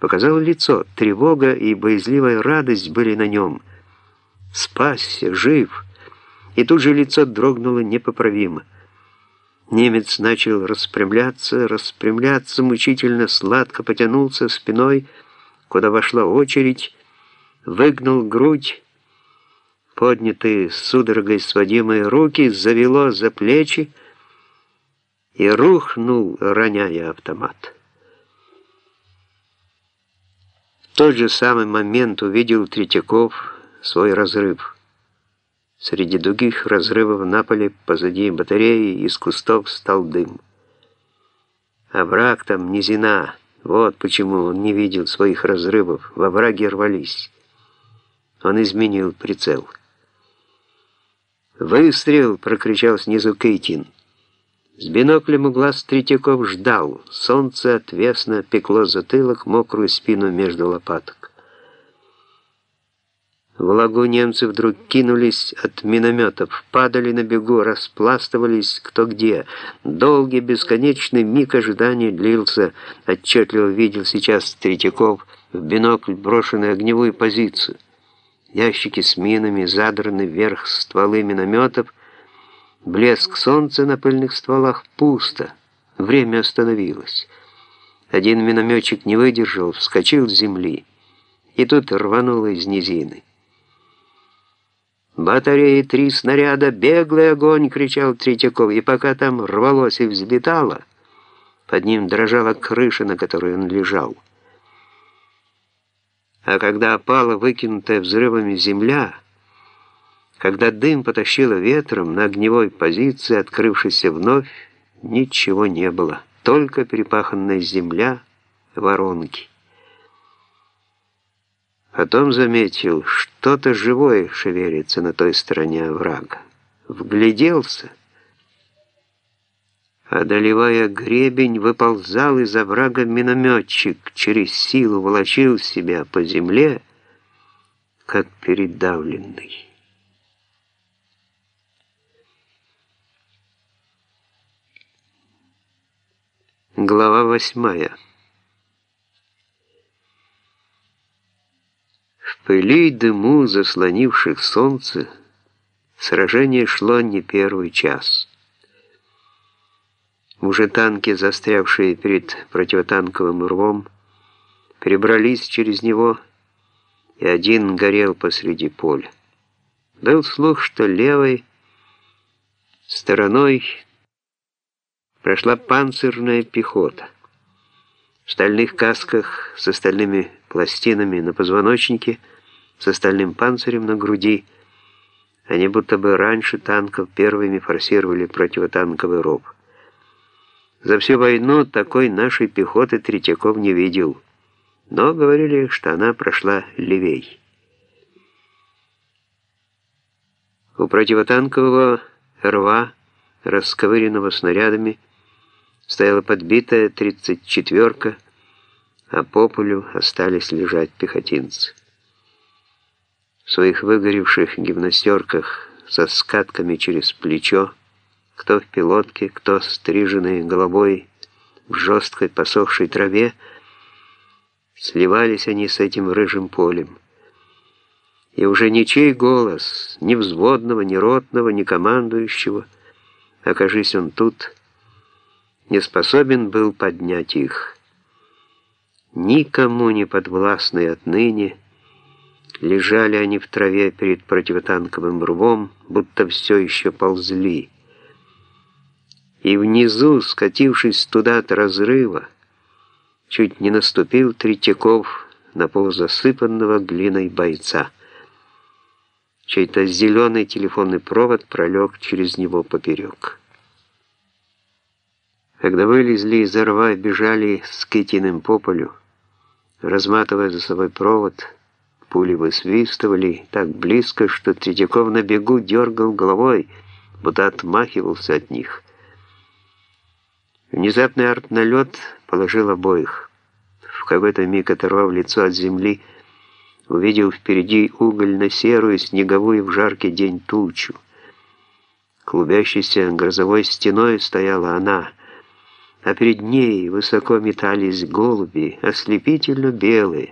Показал лицо, тревога и боязливая радость были на нем. Спасся, жив. И тут же лицо дрогнуло непоправимо. Немец начал распрямляться, распрямляться, мучительно сладко потянулся спиной, куда вошла очередь, выгнул грудь, поднятые судорогой сводимые руки, завело за плечи и рухнул, роняя автомат. Тот же самый момент увидел Третьяков свой разрыв. Среди других разрывов на поле позади батареи из кустов стал дым. А враг там низина. Вот почему он не видел своих разрывов. Во враге рвались. Он изменил прицел. «Выстрел!» — прокричал снизу Кейтин. С биноклем у глаз Третьяков ждал. Солнце отвесно пекло затылок, мокрую спину между лопаток. В лагу немцы вдруг кинулись от минометов, падали на бегу, распластывались кто где. Долгий бесконечный миг ожидания длился. Отчетливо видел сейчас Третьяков в бинокль брошенную огневую позицию. Ящики с минами задраны вверх стволы минометов, блеск солнца на пыльных стволах пусто, время остановилось. Один минометчик не выдержал, вскочил с земли, и тут рванул из низины. «Батареи три снаряда, беглый огонь!» — кричал Третьяков, и пока там рвалось и взлетало, под ним дрожала крыша, на которой он лежал. А когда опала выкинутая взрывами земля, когда дым потащило ветром на огневой позиции, открывшейся вновь, ничего не было, только перепаханная земля, воронки. Потом заметил, что-то живое шевелится на той стороне оврага. Вгляделся — Одолевая гребень, выползал из оврага минометчик, через силу волочил себя по земле, как передавленный. Глава восьмая. В пыли и дыму, заслонивших солнце, сражение шло не первый час. Уже танки, застрявшие перед противотанковым рвом, перебрались через него, и один горел посреди поля. Был слух, что левой стороной прошла панцирная пехота. В стальных касках с остальными пластинами на позвоночнике, с остальным панцирем на груди, они будто бы раньше танков первыми форсировали противотанковый ров. За всю войну такой нашей пехоты Третьяков не видел, но говорили, что она прошла левей. У противотанкового рва, расковыренного снарядами, стояла подбитая тридцать четверка, а по полю остались лежать пехотинцы. В своих выгоревших гимнастерках со скатками через плечо кто в пилотке, кто стриженный головой в жесткой посохшей траве, сливались они с этим рыжим полем. И уже ничей голос, ни взводного, ни ротного, ни командующего, окажись он тут, не способен был поднять их. Никому не подвластные отныне, лежали они в траве перед противотанковым рвом, будто все еще ползли и внизу, скатившись туда от разрыва, чуть не наступил Третьяков на полузасыпанного глиной бойца. Чей-то зеленый телефонный провод пролег через него поперек. Когда вылезли из рва бежали с Китиным по полю, разматывая за собой провод, пули высвистывали так близко, что Третьяков на бегу дергал головой, будто отмахивался от них — Внезапный артналет положил обоих. В какой-то миг оторвав лицо от земли, увидел впереди угольно-серую, снеговую в жаркий день тучу. Клубящейся грозовой стеной стояла она, а перед ней высоко метались голуби, ослепительно белые,